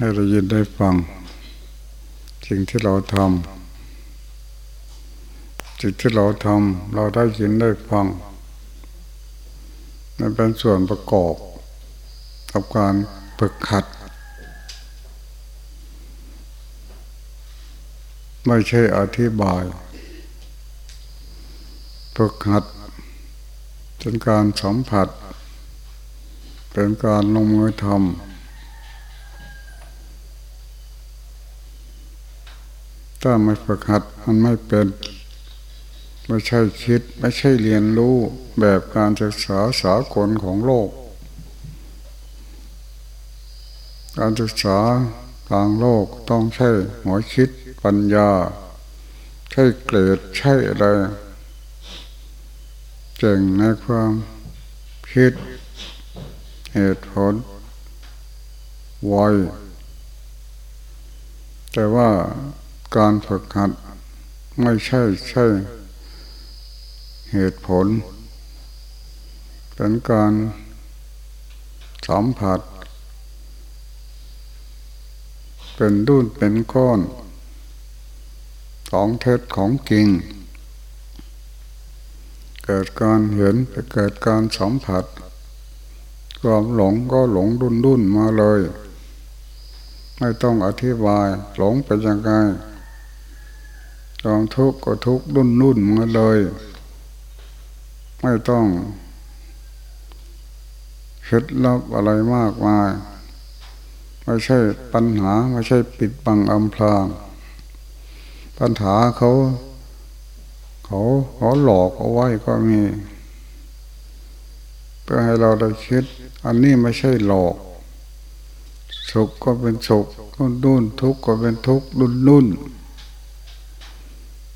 ให้เรายินได้ฟัง สิ่งที่เราทำสิ่งที่เราทำเราได้ยินได้ฟังนั่นเป็นส่วนประกอบกับการฝึกขัด ไม่ใช่อธิบายฝึกหัดเป็นการสัมผัส เป็นการลงมือทำ ถ้าไม่ฝึกหัดมันไม่เป็น ไม่ใช่คิด ไม่ใช่เรียนรู้แบบการศึกษาสากลของโลก การศึกษาทางโลกต้องใช้หัวคิดปัญญา ใช่เกรดใช่อะไรเจ่งในความคิดเหตุผลไวแต่ว่า การฝึกหัดไม่ใช่ใช่เหตุผล เป็นการสัมผัส เป็นดุนเป็นก้อนของเท็จของจริง เกิดการเห็นเกิดการสัมผัส ความหลงก็หลงดุนดุนมาเลย ไม่ต้องอธิบายหลงเป็นยังไง ความทุกข์ก็ทุกข์รุ่นรุ่นมาเลย ไม่ต้องเคล็ดลับอะไรมากมาย ไม่ใช่ปัญหา ไม่ใช่ปิดบังอำพราง ปัญหาเขา เขาเขาหลอกเอาไว้ก็มีเพื่อให้เราได้คิด อันนี้ไม่ใช่หลอกสุขก็เป็นสุขรุ่นรุ่นทุกข์ก็เป็นทุกข์รุ่นรุ่น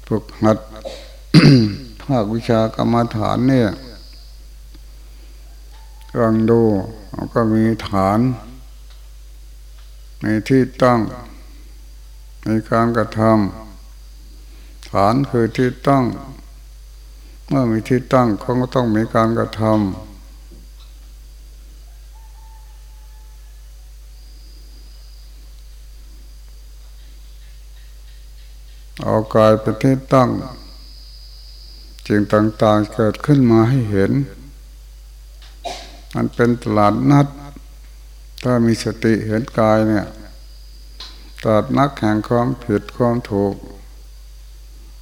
ฝึกหัดภาควิชากรรมฐานเนี่ยลองดูก็มีฐานในที่ตั้ง ในการกระทำฐานคือที่ตั้ง เมื่อมีที่ตั้งเขาก็ต้องมีการกระทำ เอากายเป็นที่ตั้งสิ่งต่างๆเกิดขึ้นมาให้เห็น มันเป็นตลาดนัด ถ้ามีสติเห็นกายเนี่ยตลาดนักแห่งความผิดความถูก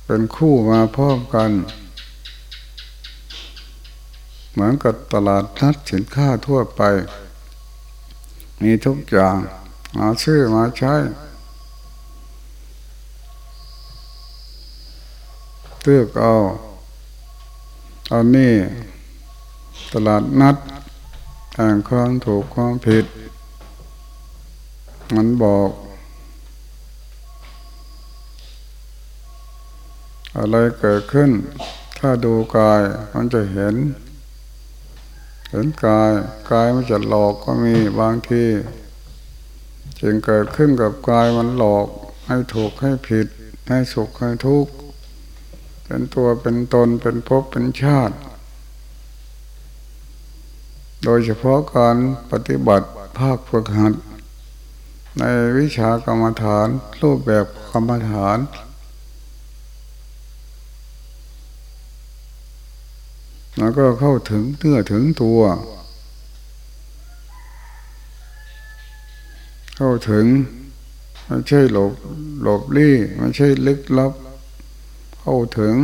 เป็นคู่มาพร้อมกัน เหมือนกับตลาดนัดสินค้าทั่วไป มีทุกอย่างมาซื้อมาใช้ เลือกเอาตอนนี้ตลาดนัดแห่งความถูกความผิด มันบอก อะไรเกิดขึ้น ถ้าดูกายมันจะเห็น เห็นกาย กายมันจะหลอกก็มีบางทีจึงเกิดขึ้นกับกายมันหลอกให้ถูกให้ผิด ให้สุขให้ทุกข์ เป็นตัวเป็นตนเป็นภพเป็นชาติ โดยเฉพาะการปฏิบัติภาคฝึกหัด ในวิชากรรมฐาน รูปแบบกรรมฐาน แล้วก็เข้าถึงเนื้อถึงตัว เข้าถึงไม่ใช่หลบหลบลี่ไม่ใช่ลึกลับ เข้าถึง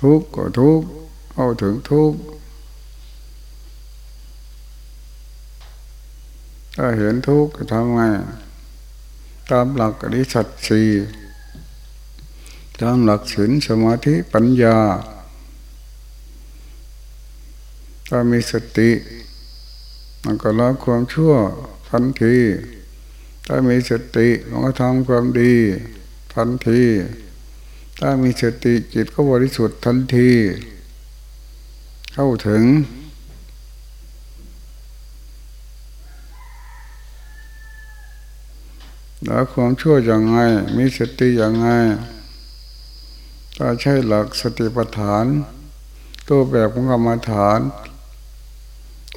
ทุกข์ก็ทุกข์เข้าถึงทุกข์ถ้าเห็นทุกข์ทำไง ตามหลักอริสัตสีตามหลักศีลสมาธิปัญญา ถ้ามีสติ มันก็ละความชั่วทันที ถ้ามีสติมันก็ทำความดีทันที ถ้ามีสติจิตก็บริสุทธิ์ทันที เข้าถึง แล้วความชั่วอย่างไง มีสติอย่างไง ถ้าใช่หลักสติปัฏฐาน ตัวแบบของกรรมฐาน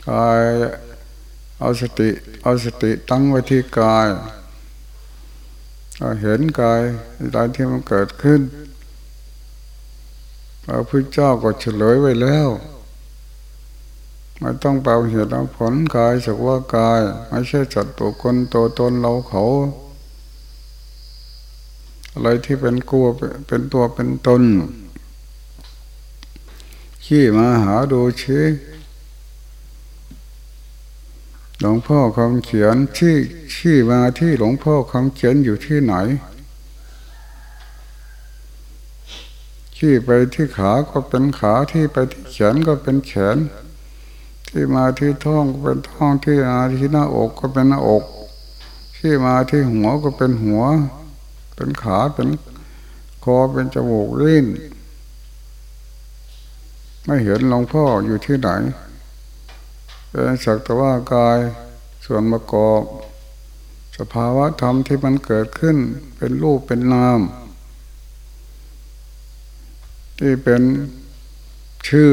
กายเอาสติ เอาสติตั้งไว้ที่กายเห็นกายตอนที่มันเกิดขึ้น พระพุทธเจ้าก็เฉลยไว้แล้วไม่ต้องเป่าเหตุผลกายสักว่ากาย ไม่ใช่จัดตัวคนตัวตนเราเขา อะไรที่เป็นกลัวเป็นตัวเป็นตนขี้มาหาดูชี้หลวงพ่อคำเขียนที่ชี้มาที่หลวงพ่อคำเขียนอยู่ที่ไหน ขี้ไปที่ขาก็เป็นขาที่ไปที่แขนก็เป็นแขน ที่มาที่ท้องก็เป็นท้องที่มาที่หน้าอกก็เป็นหน้าอก ที่มาที่หัวก็เป็นหัว เป็นขาเป็นคอเป็นจมูกลิ้นไม่เห็นหลวงพ่ออยู่ที่ไหนเป็นสักแต่ว่ากายส่วนประกอบ สภาวะธรรมที่มันเกิดขึ้นเป็นรูปเป็นนาม ที่เป็นชื่อ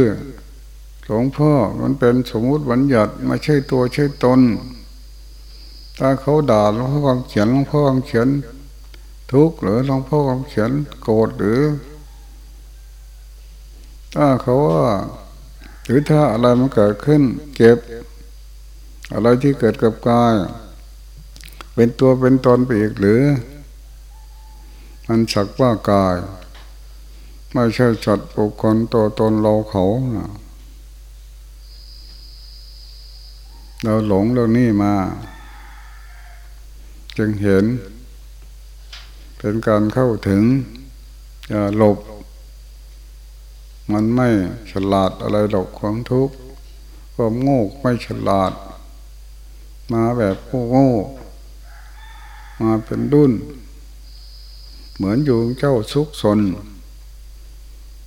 หลวงพ่อมันเป็นสมมุติบัญญัติไม่ใช่ตัวใช่ตน ถ้าเขาด่าหลวงพ่อคำเขียนหลวงพ่อคำเขียน ทุกข์หรือหลวงพ่อคำเขียนโกรธหรือ ถ้าเขาว่าหรือถ้าอะไรมันเกิดขึ้น เก็บ อะไรที่เกิดกับกาย เป็นตัวเป็นตนไปอีกหรือ มันสักว่ากาย ไม่ใช่จัดบุคคลตัวตนเราเขาเราหลงเรื่องนี้มา จึงเห็น เป็นการเข้าถึงอย่าหลบ มันไม่ฉลาดอะไรหรอกความทุกข์ความโง่ไม่ฉลาด มาแบบโง่ มาเป็นดุนเหมือนอยู่เจ้าซุกสน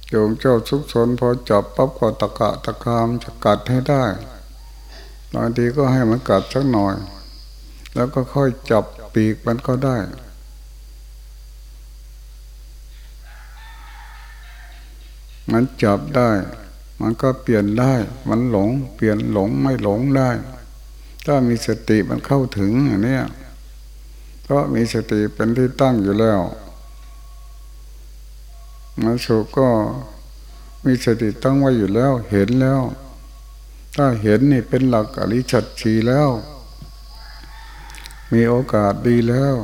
อยู่เจ้าซุกสนพอจับปั๊บก็ตะกะตะคามจะกัดให้ได้บางทีก็ให้มันกัดสักหน่อย แล้วก็ค่อยจับปีกมันก็ได้ มันจับได้ มันก็เปลี่ยนได้ มันหลง เปลี่ยนหลงไม่หลงได้ ถ้ามีสติมันเข้าถึงอย่างนี้เพราะมีสติเป็นที่ตั้งอยู่แล้ว มันสุก็มีสติตั้งไว้อยู่แล้ว เห็นแล้ว ถ้าเห็นนี่เป็นหลักอริชัดชีแล้ว มีโอกาสดีแล้ว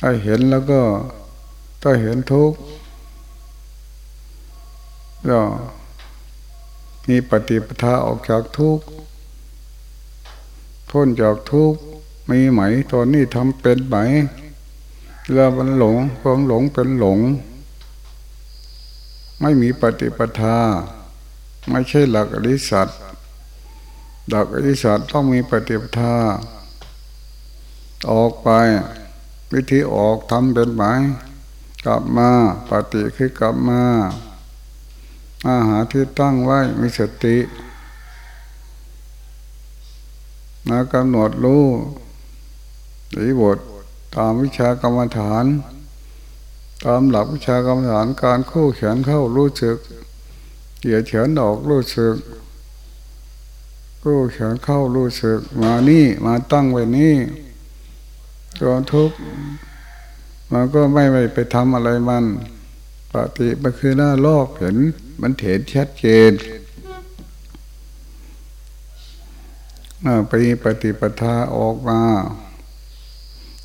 ถ้าเห็นแล้วก็ ถ้าเห็นทุกข์ก็มีปฏิปทาออกจากทุกข์พ้นจากทุกข์มีไหมตอนนี้ทำเป็นไหม เรื่อมันหลงความหลงเป็นหลง ไม่มีปฏิปทา ไม่ใช่หลักอริสัตหลักอริสัตต้องมีปฏิปทา ออกไป วิธีออกทำเป็นไหมกลับมาปฏิคือกลับมา อาหาที่ตั้งไว้มีสติมากำหนดรู้หรือบท ตามวิชากรรมฐาน ตามหลักวิชากรรมฐานการคู่แขนเข้ารู้สึกเหยียดแขนออกรู้สึกคู่แขนเข้ารู้สึก มานี่มาตั้งไว้นี่ตัวทุกข์มันก็ไม่ไปทำอะไรมันปฏิมันคือหน้าลอกเห็น มันเห็นชัดเจนไปปฏิปทาออกมา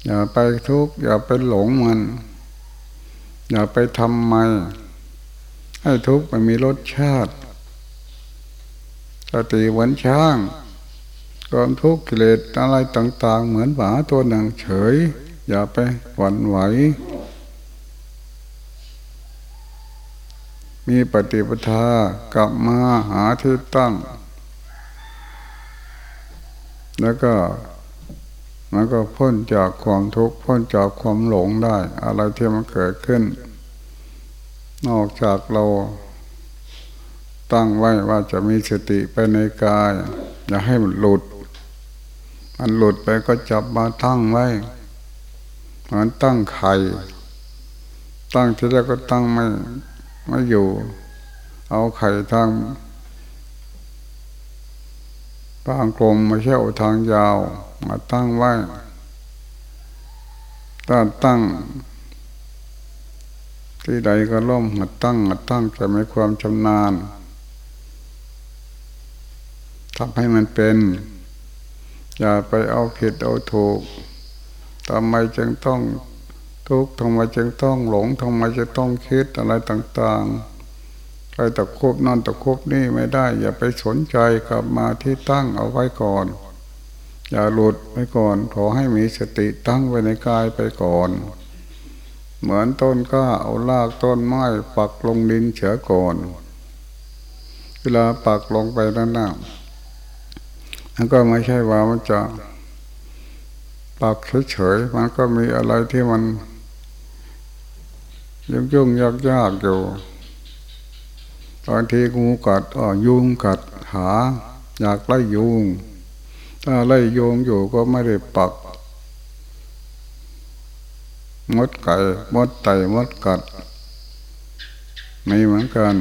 อย่าไปทุกข์อย่าไปหลงมัน อย่าไปทำไม่ให้ทุกข์มันมีรสชาติสติเหมือนช้างความทุกข์กิเลสอะไรต่าง ๆ เหมือนหมาตัวหนึ่งเฉย อย่าไปหวั่นไหว มีปฏิปทากลับมาหาที่ตั้ง แล้วก็ มันก็พ้นจากความทุกข์พ้นจากความหลงได้ อะไรที่มันเกิดขึ้น นอกจากเราตั้งไว้ว่าจะมีสติไปในกาย อย่าให้มันหลุด มันหลุดไปก็จับมาตั้งไว้มันตั้งไข่ตั้งที่แรกก็ตั้งไม่ไม่อยู่ เอาไข่ทางบางกลมม่ใช่เอาทางยาว มาตั้งไว้ถ้าตั้ง ที่ใดก็ล่มหัดตั้งหัดตั้งจะมีความชำนาญทำให้มันเป็น อย่าไปเอาผิดเอาถูกทำไมจึงต้องทุกข์ทำไมจึงต้องหลงทำไมจะต้องคิดอะไรต่างๆไปตะคบนั่นตะคบนี่ไม่ได้ อย่าไปสนใจกลับมาที่ตั้งเอาไว้ก่อน อย่าหลุดไปก่อน ขอให้มีสติตั้งไว้ในกายไปก่อน เหมือนต้นก็เอาลากต้นไม้ปักลงดินเฉยก่อน เวลาปักลงไปนั้นน่ะมันก็ไม่ใช่ว่ามันจะปักเฉยๆมันก็มีอะไรที่มันยุ่งยุ่งยากยากอยู่บางทีงูกัดอ๋อยุงกัดหา อยากไล่ยุง ถ้าไล่ยุงอยู่ก็ไม่ได้ปัก มดไก่ มดไตมดกัดไม่เหมือนกัน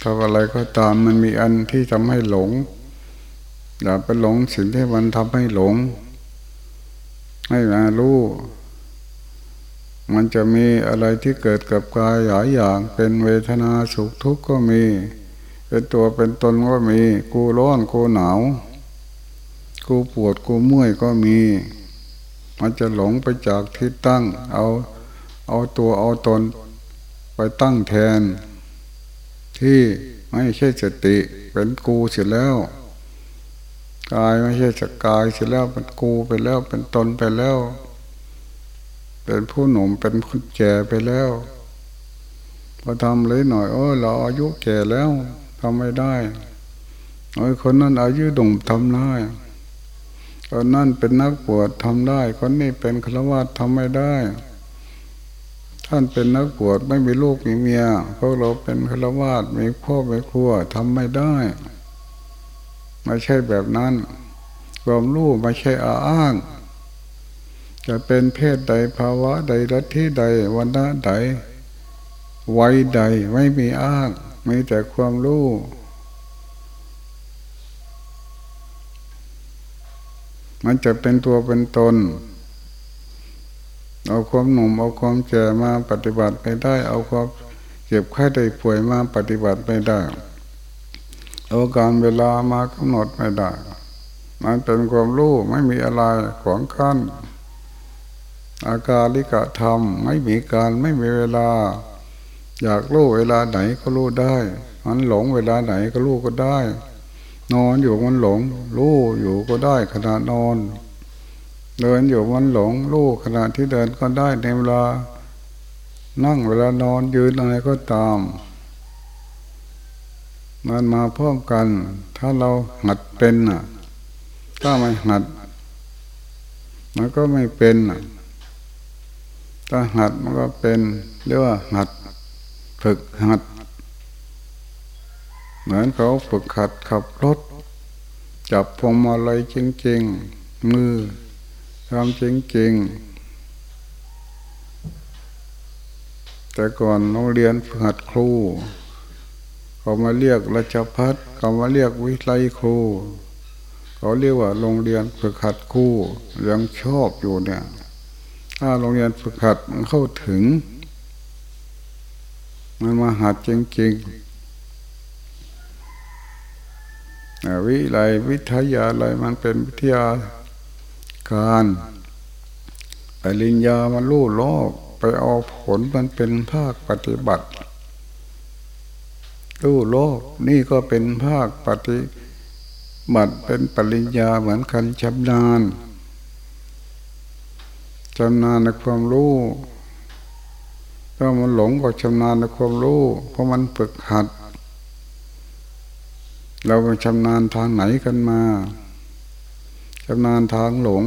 ถ้าอะไรก็ตามมันมีอันที่ทำให้หลง อย่าไปหลงสิ่งที่มันทำให้หลง ให้มารู้มันจะมีอะไรที่เกิดกับกายหลายอย่างเป็นเวทนาสุขทุกข์ก็มี เป็นตัวเป็นตนก็มี กูร้อนกูหนาว กูปวดกูเมื่อยก็มี มันจะหลงไปจากที่ตั้ง เอาเอาตัวเอาตน ไปตั้งแทน ที่ไม่ใช่สติ เป็นกูเสร็จแล้วกายไม่ใช่สักกายเสร็จแล้วเป็นกูไปแล้ว เป็นตนไปแล้ว เป็นผู้หนุ่มเป็นคนแก่ไปแล้วพอทำเลยหน่อย โอ้เราอายุแก่แล้ว ทำไม่ได้โอ้คนนั้นอายุดุ่มทำได้คนนั้นเป็นนักบวชทำได้ คนนี้เป็นฆราวาสทำไม่ได้ ท่านเป็นนักบวชไม่มีลูกมีเมียพวกเราเป็นฆราวาสมีพ่อมีครัวทำไม่ได้ไม่ใช่แบบนั้น ความรู้ไม่ใช่อาอ้าง จะเป็นเพศใดภาวะใดรัที่ใดวันณะใดวัยใดไม่มีอ้าง มีแต่ความรู้มันจะเป็นตัวเป็นตน เอาความหนุ่มเอาความแก่มาปฏิบัติไปได้ เอาความเจ็บไข้ได้ป่วยมาปฏิบัติไปได้เอาการเวลามากำหนดไม่ได้ มันเป็นความรู้ไม่มีอะไรขวางกั้นอาการลิกะธรรมไม่มีการไม่มีเวลา อยากรู้เวลาไหนก็รู้ได้ มันหลงเวลาไหนก็รู้ก็ได้ นอนอยู่มันหลง รู้อยู่ก็ได้ขณะนอน เดินอยู่มันหลง รู้ขณะที่เดินก็ได้ในเวลา นั่งเวลานอนยืนอะไรก็ตาม มันมาพร้อมกัน ถ้าเราหัดเป็นอะ ถ้าไม่หัด มันก็ไม่เป็นอะถ้าหัดมันก็เป็นเรียกว่าหัด ฝึกหัด เหมือนเขาฝึกขัดขับรถ จับพวงมาลัยจริงๆ มือทำจริงๆ แต่ก่อนโรงเรียนฝึกหัดครูเขามาเรียกราชพัฒเขามาเรียกวิไลครูเขาเรียกว่าโรงเรียนฝึกหัดครูยังชอบอยู่เนี่ย ถ้าโรงเรียนฝึกหัดมันเข้าถึง มันมาหัดจริงๆวิไลวิทยาอะไรมันเป็นวิทยาการปริญญามันรู้โลก ไปเอาผลมันเป็นภาคปฏิบัติรู้โลกนี่ก็เป็นภาคปฏิบัติเป็นปริญญาเหมือนกันชำนาญชำนาญในความรู้ ถ้ามันหลงก็ชำนาญในความรู้ เพราะมันฝึกหัด เราไปชำนาญทางไหนกันมาชำนาญทางหลง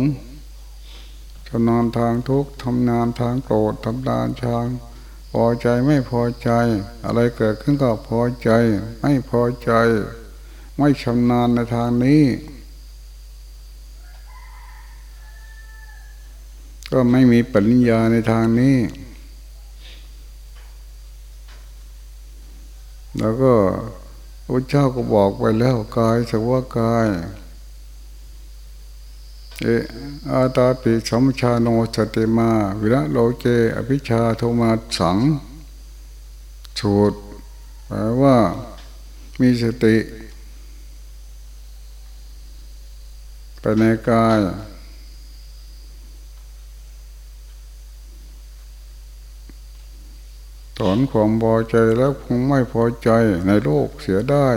ชำนาญทางทุกข์ทำนานทางโกรธทำนานทางพอใจไม่พอใจ อะไรเกิดขึ้นก็พอใจ ไม่พอใจ ไม่ชำนาญในทางนี้ ก็ไม่มีปัญญาในทางนี้ แล้วก็พระเจ้าก็บอกไปแล้วกายสักว่ากาย เออาตาปิสมชาโนสติมา วิระโลเกอภิชาโทมาสังสูตรแปลว่ามีสติ ไปในกาย ถอนความพอใจแล้วคงไม่พอใจในโลกเสียได้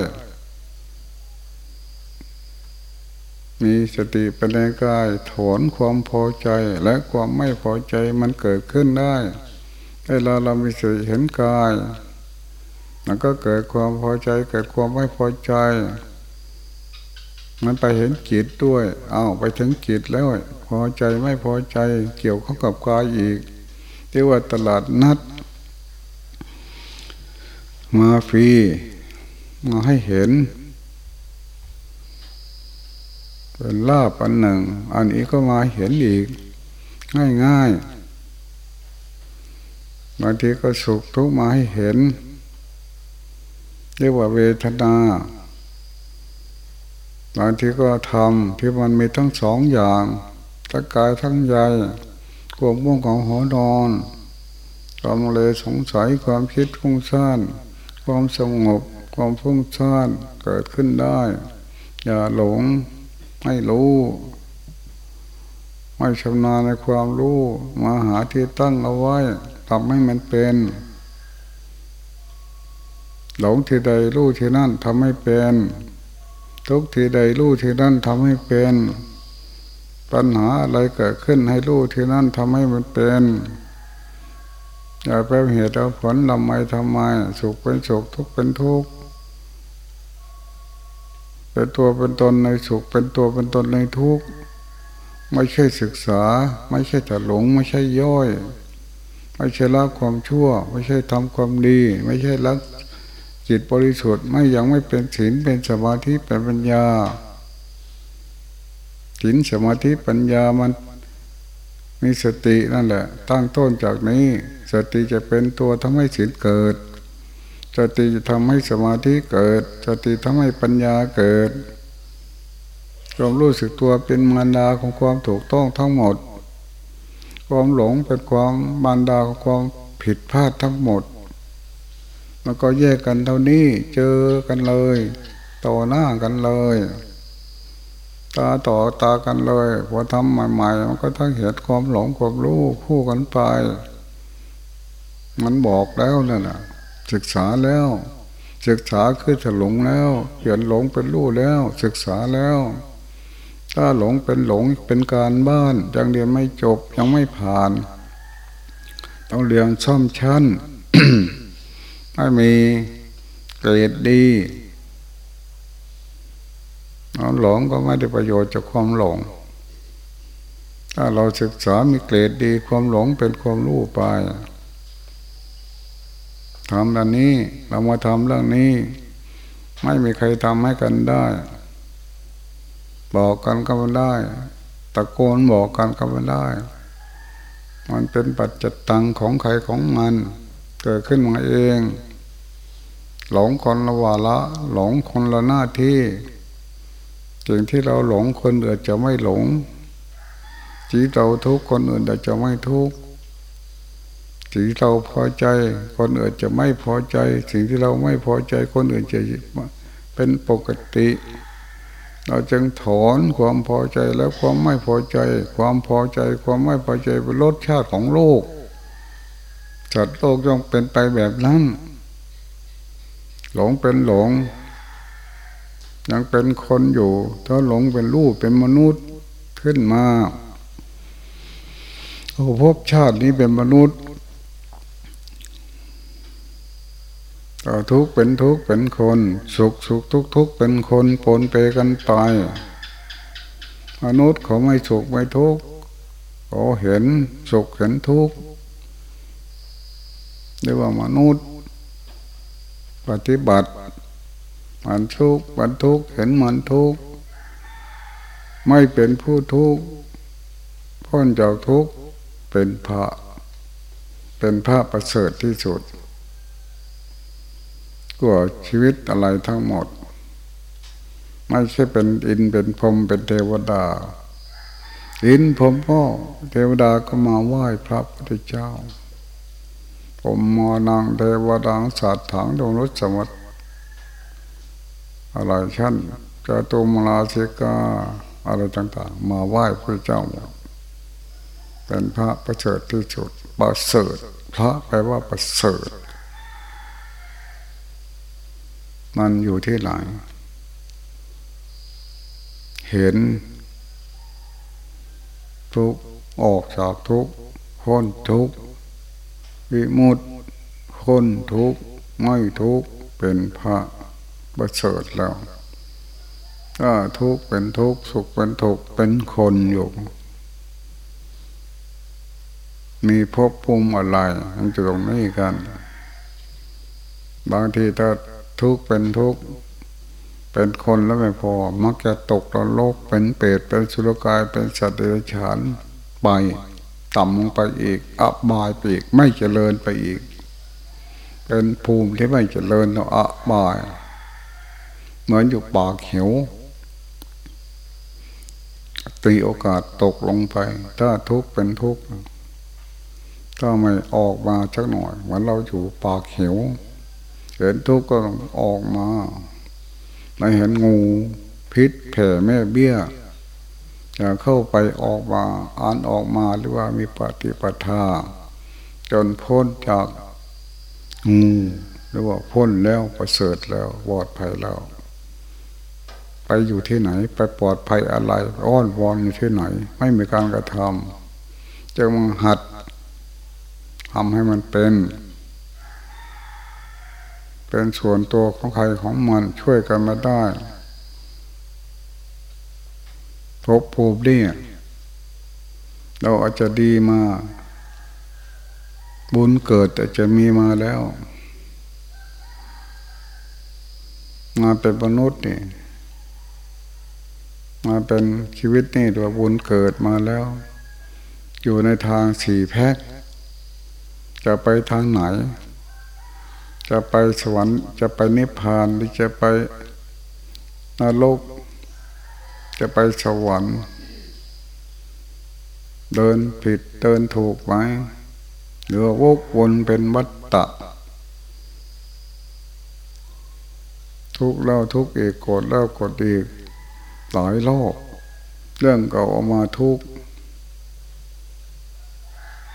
มีสติเป็นในกาย ถอนความพอใจและความไม่พอใจมันเกิดขึ้นได้เวลาเรามีสติเห็นกายมันก็เกิดความพอใจ เกิดความไม่พอใจ มันไปเห็นจิตด้วย เอาไปถึงจิตแล้ว พอใจไม่พอใจ เกี่ยวข้องกับกายอีกเรียกว่าตลาดนัด มาฟรีมาให้เห็น เป็นลาบอันหนึ่ง อันนี้ก็มาเห็นอีก ง่ายๆบางทีก็สุขทุกมาให้เห็น เรียกว่าเวทนาบางทีก็ทำที่มันมีทั้งสองอย่างทั้งกายทั้งใจความม่วงของหัวนอนความเลยสงสัยความคิดฟุ้งซ่าน ความสงบความฟุ้งซ่านเกิดขึ้นได้ อย่าหลงไม่รู้ ไม่ชำนาญในความรู้ มาหาที่ตั้งเอาไว้ทำให้มันเป็น หลงที่ใดรู้ที่นั่นทำให้เป็น ทุกที่ใดรู้ที่นั่นทำให้เป็น ปัญหาอะไรเกิดขึ้นให้รู้ที่นั่นทำให้มันเป็น อย่าไปเหตุเอาผลลำไมทำไม สุขเป็นสุขทุกข์เป็นทุกข์เป็นตัวเป็นตนในสุขเป็นตัวเป็นตนในทุกข์ไม่ใช่ศึกษา ไม่ใช่จะหลงไม่ใช่ย่อย ไม่ใช่ละความชั่ว ไม่ใช่ทำความดี ไม่ใช่ละจิตบริสุทธิ์ไม่ยังไม่เป็นศีลเป็นสมาธิเป็นปัญญาศีลสมาธิปัญญามันมีสตินั่นแหละ ตั้งต้นจากนี้ สติจะเป็นตัวทำให้ศีลเกิด สติจะทำให้สมาธิเกิด สติทำให้ปัญญาเกิดความรู้สึกตัวเป็นมารดาของความถูกต้องทั้งหมด ความหลงเป็นความมารดาของความผิดพลาดทั้งหมด แล้วก็แยกกันเท่านี้เจอกันเลยต่อหน้ากันเลย ตาต่อตากันเลยพอทำใหม่ๆมันก็ต้งเห็นความหลงความรู้คู่กันไป มันบอกแล้วนั่นแหละศึกษาแล้ว ศึกษาคือจะหลงแล้วเปลี่ยนหลงเป็นรู้แล้ว ศึกษาแล้ว ถ้าหลงเป็นหลงเป็นการบ้านยังเรียนไม่จบยังไม่ผ่าน ต้องเรียนซ่อมชั้นให้มีเกรดดีหลงก็ไม่ได้ประโยชน์จากความหลง ถ้าเราศึกษามีเกรดดีความหลงเป็นความรู้ไป ทำดังนี้เรามาทำเรื่องนี้ ไม่มีใครทำให้กันได้ บอกกันก็ไม่ได้ ตะโกนบอกกันก็ไม่ได้ มันเป็นปัจจตังของใครของมัน เกิดขึ้นมาเอง หลงคนละวาละ หลงคนละหน้าที่สิ่งที่เราหลงคนอื่นจะไม่หลงสิ่เราทุกคนอื่นจะไม่ทุก สิ่งเราพอใจ คนอื่นจะไม่พอใจ สิ่งที่เราไม่พอใจคนอื่นจะเป็นปกติ เราจึงถอนความพอใจแล้วความไม่พอใจ ความพอใจ ความไม่พอใจเป็นรสชาติของโลกจัดโลกย่อมเป็นไปแบบนั้น หลงเป็นหลง ยังเป็นคนอยู่ ถ้าหลงเป็นรูปเป็นมนุษย์ขึ้นมาโอ้พบชาตินี้เป็นมนุษย์ต่อ ทุกเป็นทุกเป็นคน สุขสุขทุกทุกเป็นคนปนเปกันไปมนุษย์เขาไม่สุขไม่ทุกข์เขาเห็นสุขเห็นทุกข์เรียกว่ามนุษย์ ปฏิบัติมันทุกข์มันทุกข์เห็นมันทุกข์ไม่เป็นผู้ทุกข์พ้นจากทุกข์เป็นพระ เป็นพระประเสริฐที่สุด กว่าชีวิตอะไรทั้งหมด ไม่ใช่เป็นอินเป็นพรมเป็นเทวดา อินผมก็เทวดาก็มาไหว้พระพุทธเจ้า ผมมอนางเทวดาสัตว์ถังดวงรถสมัติอะไรชั้นจตุมราเสกาอะไรต่างๆ มาไหว้พระเจ้าเป็นพระประเสริฐที่สุดประเสริฐพระแปลว่าประเสริฐ มันอยู่ที่ไหนเห็น ทุกออกจากทุกพ้นทุกวิมุตพ้นทุกไม่ทุกเป็นพระประเสริฐแล้วถ้าทุกเป็นทุกสุขเป็นทุกเป็นคนอยู่ มีภพภูมิอะไรมันจะตรงนี้กัน บางทีถ้า ทุกเป็นทุกเป็นคนแล้วไม่พอ มักจะตกตโลกเป็นเปรตเป็นสุรกายเป็นสัตว์เดรัจฉานไปต่ำลงไปอีก อับบายไปอีก ไม่เจริญไปอีก เป็นภูมิที่ไม่เจริญเราอับบาย เหมือนอยู่ปากเหีวตีโอกาสตกลงไป ถ้าทุกข์เป็นทุกข์ถ้าไม่ออกมาสักหน่อยเหมือนเราอยู่ปากเหีว เห็นทุกข์ก็ออกมาไม่เห็นงูพิษแผ่แม่เบี้ยจะเข้าไปออกมาอ่านออกมาหรือว่ามีปฏิปทา จนพ้นจากงูหรือว่าพ้นแล้วประเสริฐแล้วปลอดภัยแล้ว ไปอยู่ที่ไหน ไปปลอดภัยอะไร อ้อนวอนอยู่ที่ไหน ไม่มีการกระทำจะมาหัดทำให้มันเป็น เป็นส่วนตัวของใครของมันช่วยกันมาได้พบภูมิเนี่ยเราอาจจะดีมา บุญเกิดแต่จะมีมาแล้ว มาเป็นมนุษย์นี่มาเป็นชีวิตนี่ตัวบุญเกิดมาแล้ว อยู่ในทางสี่แพ็คจะไปทางไหน จะไปสวรรค์ จะไปนิพพานหรือจะไปนรกจะไปสวรรค์ เดินผิดเดินถูกไหมหรือวกวนเป็นวัฏฏะทุกแล้วทุกเอกกดแล้วกดอีกหลายรอบเรื่องเก่าออกมาทุก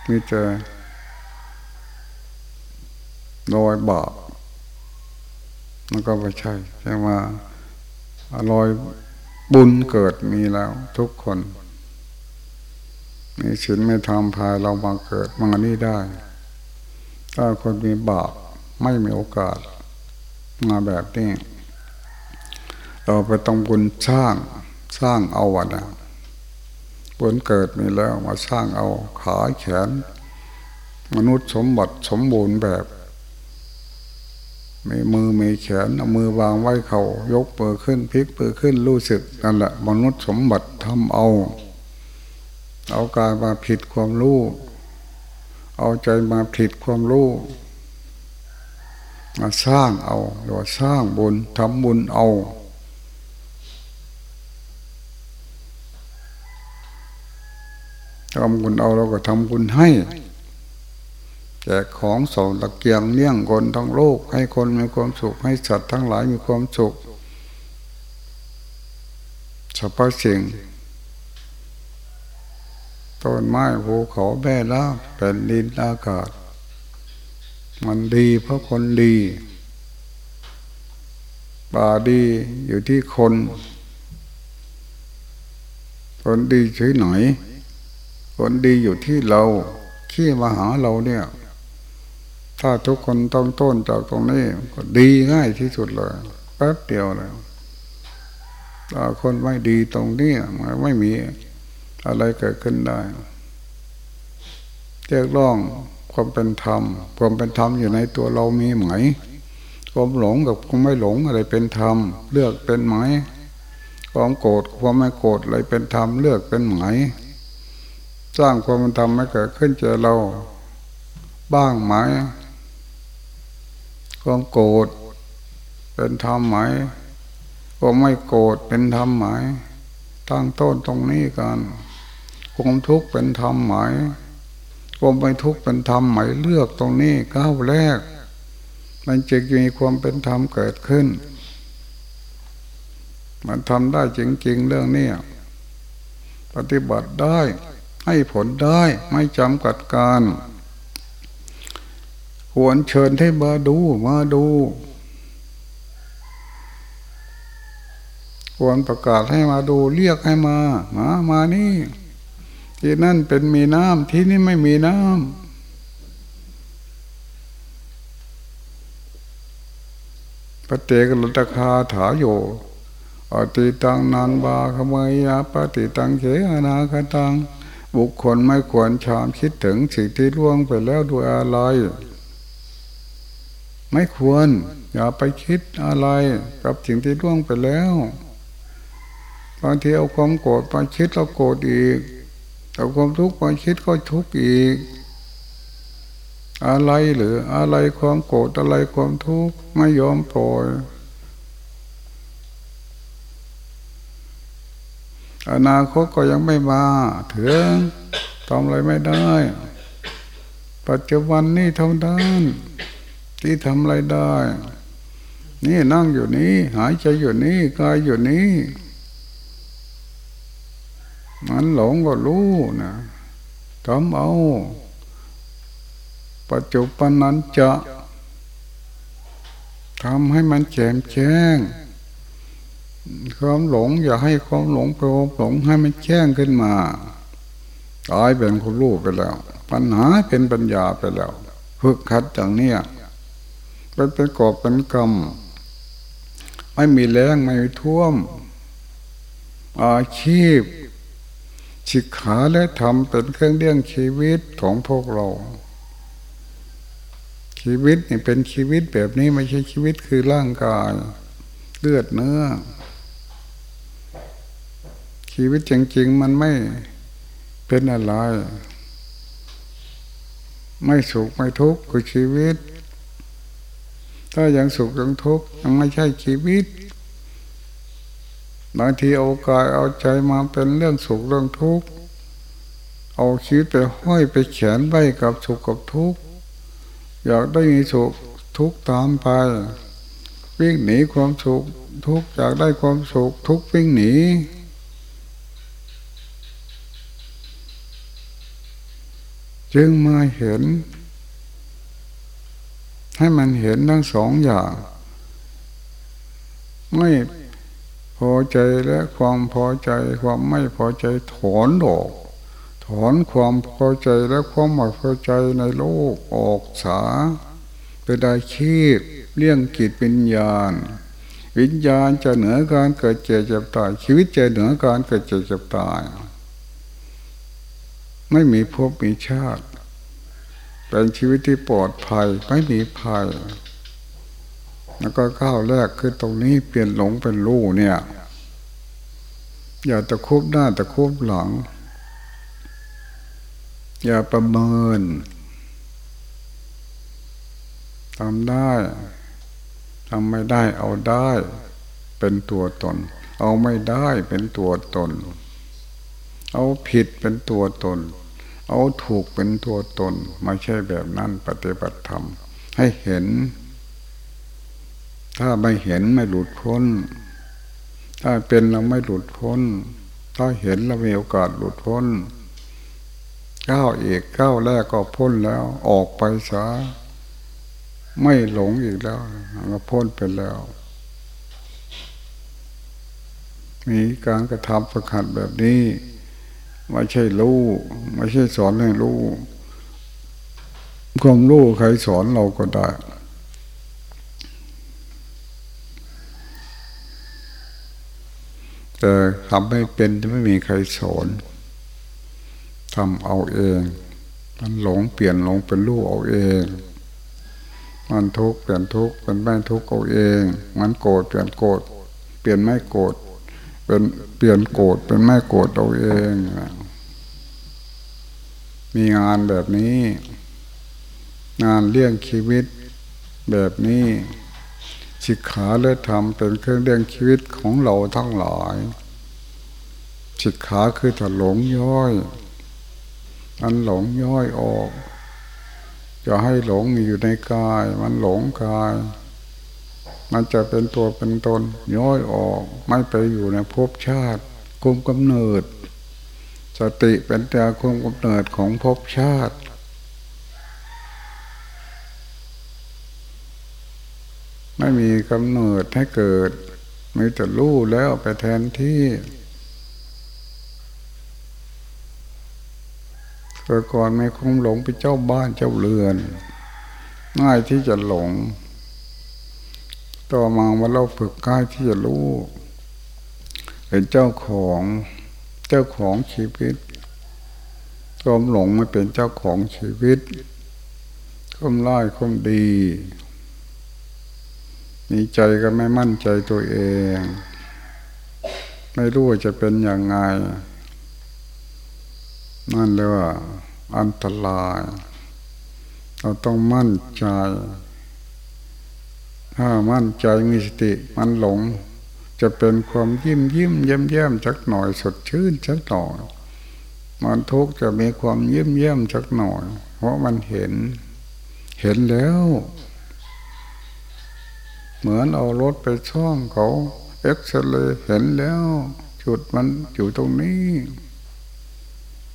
มีแต่ รอยบาปมันก็ไม่ใช่ใช่ไหมรอยบุญเกิดมีแล้วทุกคนมีศีลไม่ทำพายเรามาเกิดมานี่ได้ ถ้าคนมีบาปไม่มีโอกาส มาแบบนี้ เราไปต้องบุญสร้างสร้างเอาวันนะบุญเกิดมีแล้วมาสร้างเอาขาแขน มนุษย์สมบัติสมบูรณ์แบบ มีมือมีแขนเอามือวางไว้เขายกเปิดขึ้นพลิกเปิดขึ้นรู้สึกนั่นแหละมนุษย์สมบัติทำเอา เอากายมาผิดความรู้เอาใจมาผิดความรู้มาสร้างเอาหรือสร้างบุญทำบุญเอาทำบุญเอาเราก็ทำบุญให้ แจกของส่งตะเกียงเลี้ยงคนทั้งโลก ให้คนมีความสุข ให้สัตว์ทั้งหลายมีความสุขสรรพสิ่งต้นไม้ภูเขาแม่ลาแผ่นดินอากาศ มันดีเพราะคนดีป่าดีอยู่ที่คน คนดีชื่อไหน คนดีอยู่ที่เรา ขี้มาหาเราเนี่ย ถ้าทุกคนต้องต้นจากตรงนี้ ก็ดีง่ายที่สุดเลยแป๊บเดียวเลยถ้าคนไม่ดีตรงนี้มันไม่มีอะไรเกิดขึ้นได้เรียกร้องความเป็นธรรม ความเป็นธรรมอยู่ในตัวเรามีไหม ความหลงกับความไม่หลงอะไรเป็นธรรม เลือกเป็นไหม ความโกรธความไม่โกรธอะไรเป็นธรรมเลือกเป็นไหม สร้างความเป็นธรรมให้เกิดขึ้นเจอเราบ้างไหม ความโกรธเป็นธรรมไหมก็ไม่โกรธเป็นธรรมไหมตั้งต้นตรงนี้กันความทุกข์เป็นธรรมไหมความไม่ทุกข์เป็นธรรมไหมเลือกตรงนี้ก้าวแรก มันจะมีความเป็นธรรมเกิดขึ้น มันทำได้จริง ๆ เรื่องนี้ปฏิบัติได้ให้ผลได้ไม่จำกัดการ ควรเชิญให้มาดูมาดูควรประกาศให้มาดูเรียกให้มามามานี่ ที่นั่นเป็นมีน้ำที่นี่ไม่มีน้ำปฏิกรตคาถาโยอติตังนันบาขมยาปฏิตังเขอนาคตัง บุคคลไม่ควรชามคิดถึงสิ่งที่ล่วงไปแล้วด้วยอะไร ไม่ควร อย่าไปคิดอะไรกับสิ่งที่ล่วงไปแล้วบางทีเอาความโกรธมาคิดแล้วโกรธอีกเอาความทุกข์มาคิดก็ทุกข์อีก อะไรหรืออะไรความโกรธอะไรความทุกข์ไม่ยอมปล่อยอนาคตก็ยังไม่มาถึงทำอะไรไม่ได้ ปัจจุบันนี่เท่านั้น ที่ทำอะไรได้ นี่นั่งอยู่นี้ หายใจอยู่นี้กายอยู่นี้มันหลงก็รู้นะทำเอา ปัจจุบันนั้นจะทำให้มันแจ่มแจ้งความหลง อย่าให้ความหลงไปหลงให้มันแจ้งขึ้นมาตายเป็นคนรู้ไปแล้ว ปัญหาเป็นปัญญาไปแล้วฝึกขัดอย่างเนี้ย เป็นเป็นกอบเป็นกรรมไม่มีแรงไม่มีท่วม อาชีพศิกขาและธรรมเป็นเครื่องเลี้ยงชีวิตของพวกเรา ชีวิตนี่เป็นชีวิตแบบนี้ไม่ใช่ชีวิตคือร่างกายเลือดเนื้อ ชีวิตจริง ๆ มันไม่เป็นอะไร ไม่สุขไม่ทุกข์คือชีวิต ถ้ายังสุขยังทุกข์ยังไม่ใช่ชีวิตบางทีเอากายเอาใจมาเป็นเรื่องสุขเรื่องทุกข์เอาชีวิตไปห้อยไปเขียนไว้กับสุขกับทุกข์อยากได้มีสุขทุกข์ตามไปวิ่งหนีความสุขทุกข์อยากได้ความสุขทุกข์วิ่งหนีจึงมาเห็น ให้มันเห็นทั้งสองอย่าง ไม่พอใจและความพอใจความไม่พอใจถอนออก ถอนความพอใจและความไม่พอใจในโลกออกสาเป็นได้ชีพเลี่ยงกิจวิญญาณ วิญญาณจะเหนือการเกิดเจ็บจ็บตาย ชีวิตจะเหนือการเกิดเจ็บจ็บตาย ไม่มีภพมีชาติ เป็นชีวิตที่ปลอดภัยไม่มีภัย แล้วก็ก้าวแรกคือตรงนี้เปลี่ยนหลงเป็นรู้เนี่ย อย่าตะคุบหน้าตะคุบหลัง อย่าประเมินทำได้ทำไม่ได้เอาได้เป็นตัวตน เอาไม่ได้เป็นตัวตน เอาผิดเป็นตัวตน เอาถูกเป็นตัวตน ไม่ใช่แบบนั้นปฏิบัติธรรม ให้เห็น ถ้าไม่เห็นไม่หลุดพ้น ถ้าเป็นเราไม่หลุดพ้น ถ้าเห็นเรามีโอกาสหลุดพ้นก้าวอีกก้าวแรกก็พ้นแล้ว ออกไปซะไม่หลงอีกแล้วก็พ้นไปแล้ว มีการกระทำประคัดแบบนี้ ไม่ใช่รู้ไม่ใช่สอนให้รู้ความรู้ใครสอนเราก็ได้แต่ทำไม่เป็นจะไม่มีใครสอนทำเอาเอง มันหลงเปลี่ยนหลงเป็นรู้เอาเอง มันทุกข์เปลี่ยนทุกข์เป็นไม่ทุกข์เอาเอง มันโกรธเปลี่ยนโกรธเปลี่ยนไม่โกรธเป็นเปลี่ยนโกรธเป็นไม่โกรธเอาเอง มีงานแบบนี้ งานเลี้ยงชีวิตแบบนี้สิกขาและธรรมเป็นเครื่องเลี้ยงชีวิตของเราทั้งหลายสิกขาคือถ้าหลงย่อย อันหลงย่อยออกจะให้หลงมีอยู่ในกาย มันหลงกาย มันจะเป็นตัวเป็นตนย่อยออก ไม่ไปอยู่ในภพชาติคุมกำเนิด สติเป็นต่คุมกำเนิดของภพชาติ ไม่มีกำเนิดให้เกิด มีแต่รู้แล้วไปแทนที่เกิดก่อนไม่คงหลงไปเจ้าบ้านเจ้าเรือน ง่ายที่จะหลง ต่อมาว่าเราฝึกง่ายที่จะรู้ เป็นเจ้าของ เจ้าของชีวิตความหลงไม่เป็นเจ้าของชีวิตความร้ายความดี มีใจก็ไม่มั่นใจตัวเอง ไม่รู้จะเป็นอย่างไง นั่นเลยว่า อันตราย เราต้องมั่นใจ ถ้ามั่นใจมีสติมันหลง จะเป็นความยิ้มยิ้มเย้มเย้มสักหน่อยสดชื่นสักหน่อยมันทุกข์จะมีความยิ้มเย้มสักหน่อย เพราะมันเห็น เห็นแล้ว เหมือนเอารถไปช่องเขาเอ็กซเรย์เห็นแล้ว จุดมันอยู่ตรงนี้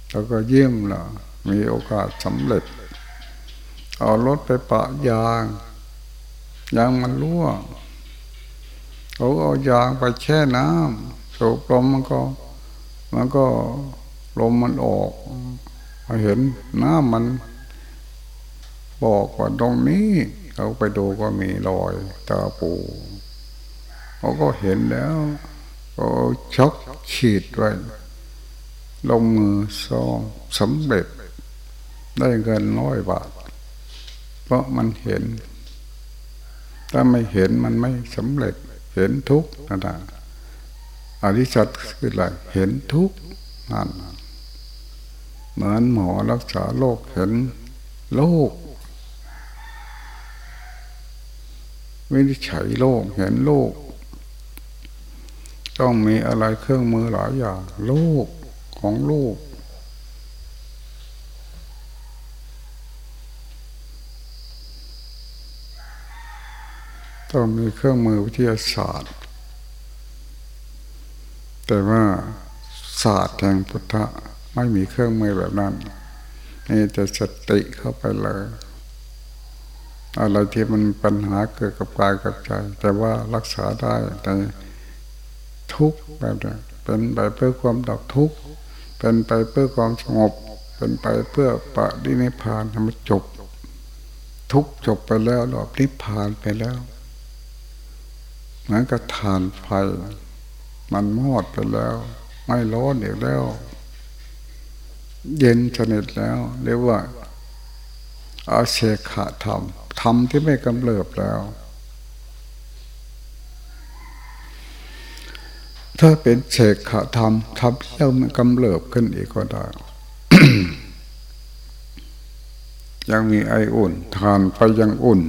แล้วก็เยี่ยมละมีโอกาสสำเร็จ เอารถไปปะยาง ยางมันรั่ว เขาเอายางไปแช่น้ำสูบลมมันก็ มันก็ลมมันออกเห็นน้ำมันบอกว่าตรงนี้เขาไปดูก็มีรอยตาปูเขาก็เห็นแล้วก็ช็อกฉีดไว้ลงมือซองสำเร็จ ได้เงินร้อยบาท เพราะมันเห็น ถ้าไม่เห็นมันไม่สำเร็จ เห็นทุกนั่นแหละอริสัตคืออะไรเห็นทุกนั่นเหมือนหมอรักษาโรคเห็นโรควินิจฉัยโลกเห็นโลกต้องมีอะไรเครื่องมือหลายอย่างโลกของโลก ต้องมีเครื่องมือวิทยาศาสตร์ แต่ว่าศาสตร์แห่งพุทธะไม่มีเครื่องมือแบบนั้นนี่จะสติเข้าไปเลยอะไรที่มันปัญหาเกิดกับกายกับใจ แต่ว่ารักษาได้แต่ทุกแบบนี้เป็นไปเพื่อความดับทุกข์เป็นไปเพื่อความสงบ เป็นไปเพื่อปะดินิพานทำจบ ทุกจบไปแล้วรอบนิพานไปแล้ว เหมือนกับฐานไฟ มันมอดไปแล้ว ไม่ร้อนอีกแล้ว เย็นสนิทแล้ว เรียกว่าอาเชขะธรรมธรรมที่ไม่กำเริบแล้ว ถ้าเป็นเสกขธรรมทำที่มันกำเริบขึ้นอีกก็ได้ยังมีไออุ่น ทานไปยังอุ่น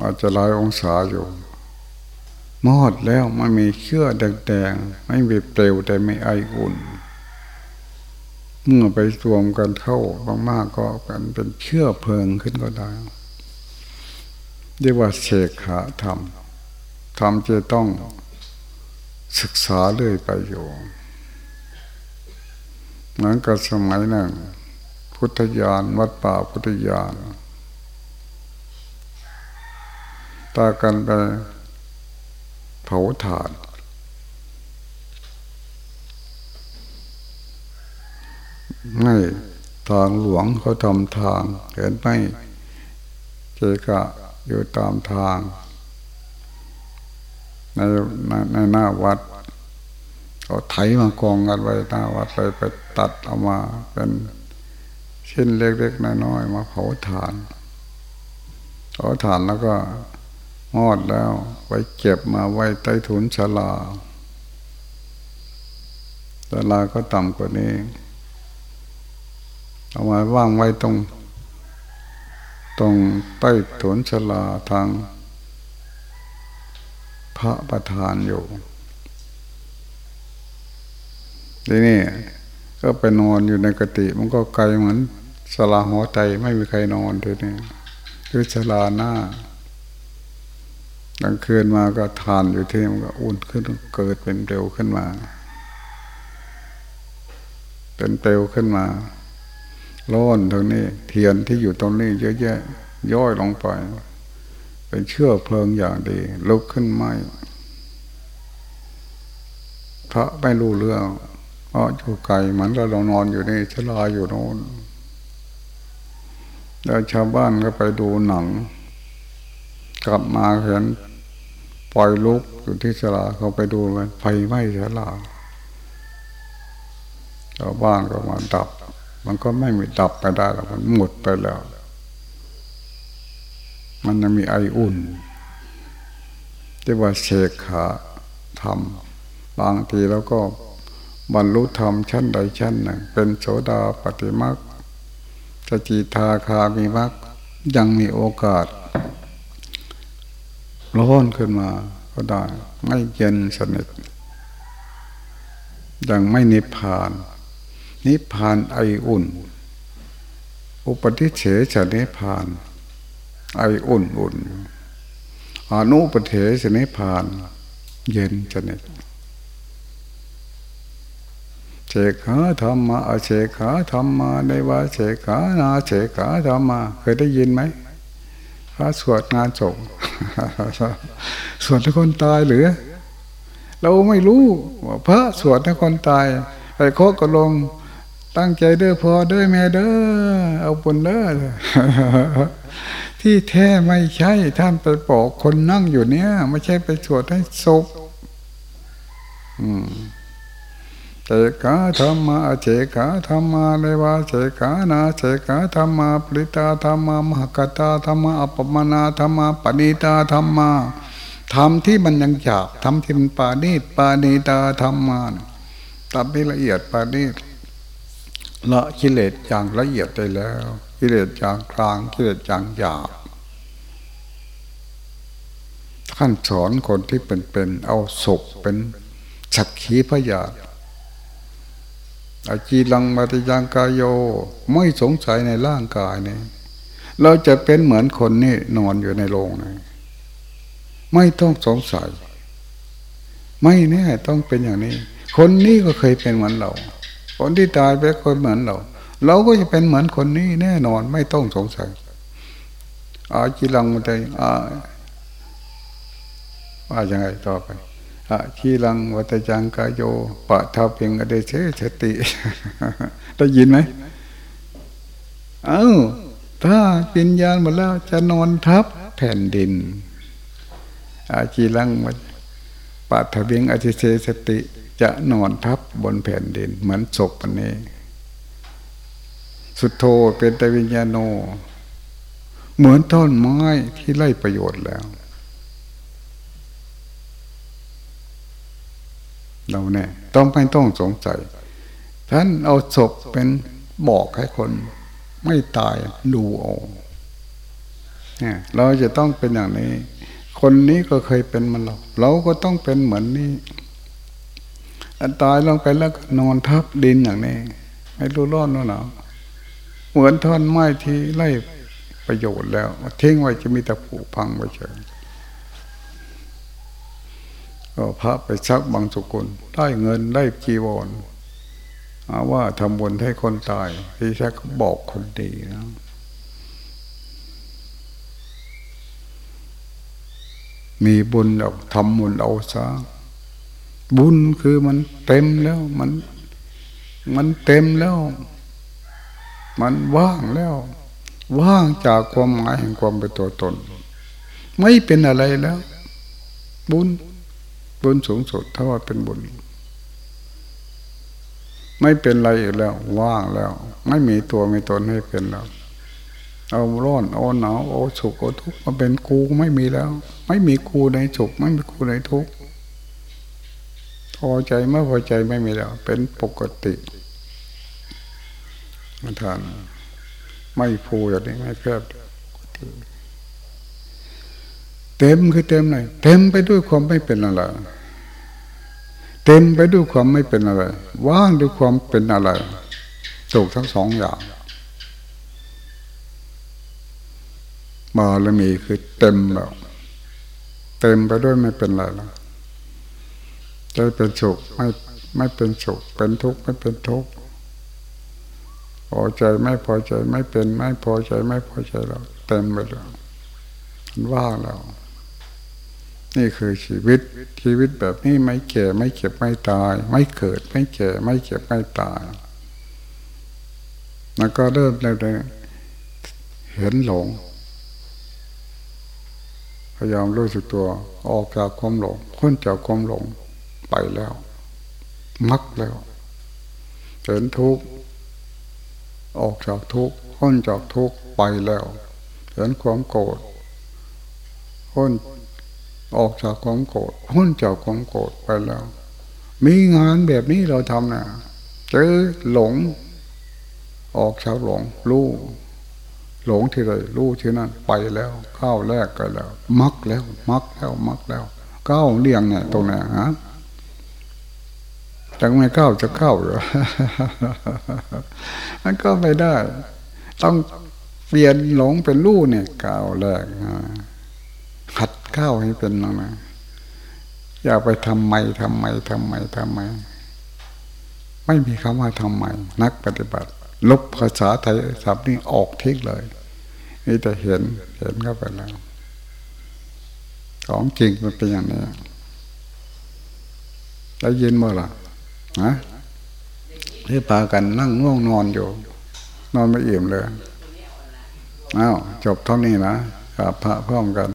อาจจะหลายองศาอยู่มอดแล้วไม่มีเชื่อแดงๆไม่มีเปลวแต่ไม่ไออุ่น เมื่อไปรวมกันเข้ามากๆก็กันเป็นเชื่อเพลิงขึ้นก็ได้เรียกว่าเสกขาธรรมธรรมจะต้องศึกษาเรื่อยไปอยู่เหมือนกับสมัยหนึ่งพุทธญาณวัดป่าพุทธญาณ ตากันไปเผาถ่าน ให้ทางหลวงเขาทำทางเห็นไหมเจกะอยู่ตามทาง ในในหน้าวัดเขาไถมากองกันไว้หน้าวัดเลยไปตัดเอามาเป็นชิ้นเล็กๆน้อยๆมาเผาถ่านเผาถ่านแล้วก็ มอดแล้ว ไว้เก็บมาไว้ใต้ถุนชลาชลาก็ต่ำกว่านี้ เอามาว่างไว้ตรง ตรงใต้ถนชลาทาง พระประธานอยู่ทีนี่ก็ไปนอนอยู่ในกติมันก็ไกลเหมือนสลาหัวใจไม่มีใครนอนทีนี้คือชลาหน้า กลางคืนมาก็ทานอยู่ที่มันก็อุ่นขึ้นเกิดเป็นเร็วขึ้นมา เป็นเปลวขึ้นมาร้อนตรงนี้ เทียนที่อยู่ตรงนี้เยอะแยะ ย่อยลงไป เป็นเชื่อเพลิงอย่างดี ลุกขึ้นไหมพระไม่รู้เรื่องเพราะอยู่ไกลเหมือนเรานอนอยู่นี่ชลาอยู่โน่นแล้วชาวบ้านก็ไปดูหนัง กลับมาเห็น ปล่อยลุกอยู่ที่ชลาเขาไปดูมันไฟไหม้ชลาชาวบ้านก็มาดับ มันก็ไม่มีดับไปได้หรอกมันหมดไปแล้ว มันยังมีไออุ่นที่ว่าเสกขาทำบางทีแล้วก็บรรลุธรรมชั้นใดชั้นหนึ่ง เป็นโสดาปฏิมักสจิทาคามีมักยังมีโอกาส ร้อนขึ้นมาก็ได้ ไม่เย็นสนิทยังไม่นิพพาน นิพพานไออุ่น อุปติเฉฉนิพพาน ไออุ่นอุ่นอนุปเถฉนิพพาน เย็นสนิทเสขาธรรมะเสขาธรรมาในว่าเสขานาเสขาธรรมาเคยได้ยินไหม ระสวดงานศพสวดให้คนตายหรือ เราไม่รู้ว่าพระสวดให้คนตายไปโคก็ลง ตั้งใจเด้อพอเด้อแม่เด้อเอาปนเด้อที่แท้ไม่ใช่ท่านไปบอกคนนั่งอยู่เนี้ยไม่ใช่ไปสวดให้ศพอืม เจกาธรรมาเจกาธรรมาเลวาเจกานาเจกาธรรมาปริตาธรรมามหกตาธรรมาอปมนาธรรมาปณิตาธรรมาธรรมที่มันยังหยาบธรรมที่มันปาณีตปาณีตาธรรมาตับที่ละเอียดปาณีตละกิเลสอย่างละเอียดได้แล้ว กิเลสอย่างกลางกิเลสอย่างหยาบท่านสอนคนที่เป็นๆเอาศพเป็นสักขีพยาน อาจีลังมาติยังกายโย ไม่สงสัยในร่างกายนี่เราจะเป็นเหมือนคนนี่นอนอยู่ในโรงนี่ไม่ต้องสงสัย ไม่แน่ต้องเป็นอย่างนี้ คนนี้ก็เคยเป็นเหมือนเรา คนที่ตายไปคนเหมือนเรา เราก็จะเป็นเหมือนคนนี้แน่นอนไม่ต้องสงสัย อาจีลังมาติอาว่ายังไงต่อไป อะชีลังวัตจังกายโยปะทาเพียงอเดเชสติ ได้ยินไหม เอ้า ถ้าปิญญาณหมดแล้วจะนอนทับแผ่นดินอาชีลังวัปะทาเพียงอเดเชสติ จะนอนทับบนแผ่นดิน เหมือนศพอันนี้ สุดโทเป็นตวิญญาโน เหมือนต้นไม้ที่ไล่ประโยชน์แล้ว เราเนี่ยต้องไม่ต้องสงสัยท่านเอาศพเป็นบอกให้คน ไม่ตายดูเอาเนี่ยเราจะต้องเป็นอย่างนี้ คนนี้ก็เคยเป็นมันเราเราก็ต้องเป็นเหมือนนี้ตายลงไปแล้วนอนทับดินอย่างนี้ไม่รู้ร้อนรู้หนาวเหมือนท่อนไม้ที่ไล่ประโยชน์แล้วทิ้งไว้จะมีแต่ผุพังไปเฉย ก็พระไปชักบางสุกุลได้เงินได้จีวรอาว่าทำบุญให้คนตาย ที่แท้ก็บอกคนดีนะมีบุญเราทำบุญเอาซะบุญคือมันเต็มแล้วมัน มันเต็มแล้ว มันว่างแล้ว ว่างจากความหมายแห่งความเป็นตัวตน ไม่เป็นอะไรแล้ว บุญ บุญสูงสุดถ้าว่าเป็นบุญ ไม่เป็นไรอีกแล้ว ว่างแล้ว ไม่มีตัวมีตนให้เป็นแล้ว เอาร้อนเอาหนาวเอาสุขเอาทุกข์มาเป็นกูไม่มีแล้ว ไม่มีกูในสุขไม่มีกูในทุกข์พอใจเมื่อพอใจไม่มีแล้ว เป็นปกติมาทานไม่ฟูอย่างนี้ไม่แคบ เต็มคือเต็มไหนเต็มไปด้วยความไม่เป็นอะไร เต็มไปด้วยความไม่เป็นอะไร ว่างด้วยความเป็นอะไรถูกทั้งสองอย่างบารมีคือเต็มแล้วเต็มไปด้วยไม่เป็นอะไรแล้วจะเป็นสุขไม่ไม่เป็นสุขเป็นทุกข์ไม่เป็นทุกข์พอใจไม่พอใจไม่เป็นไม่พอใจไม่พอใจแล้วเต็มไปแล้วว่างแล้ว นี่คือชีวิตชีวิตแบบนี้ไม่แก่ไม่เจ็บไม่ตาย ไม่เกิดไม่แก่ไม่เจ็บไม่ตาย แล้วก็เริ่มเลยเห็นหลง พยายามรู้สึกตัว ออกจากความหลงพ้นจากความหลงไปแล้ว มักแล้วเห็นทุกข์ออกจากทุกข์พ้นจากทุกข์ไปแล้ว เห็นความโกรธพ้น ออกจากความโกรธพ้นจากความโกรธไปแล้ว มีงานแบบนี้เราทำนะเจอหลง ออกจากหลงรู้หลงที่ไรรู้ที่นั่นไปแล้วเข้าแรกกันแล้ว มักแล้ว มักแล้วมักแล้วก้าวเลี่ยงเนี่ยตรงไหนฮะจังไม่ก้าวจะเข้าหรอมันก็ไม่ได้ ต้องเปลี่ยนหลงเป็นรู้เนี่ยก้าวแรก หัดก้าวให้เป็นนะอย่าไปทำไมทำไมทำไมทำไม ไม่มีคำว่าทำไม นักปฏิบัติ ลบภาษาไทยศัพท์นี่ออกทิ้งเลยนี่แต่เห็นเห็นเข้าไปแล้ว ของจริงมันเป็นอย่างนี้ได้ยินเมื่อไหร่ฮะที่ปากันนั่งง่วงนอนอยู่ นอนไม่อิ่มเลยอ้าวจบเท่านี้นะกับพระพร้อมกัน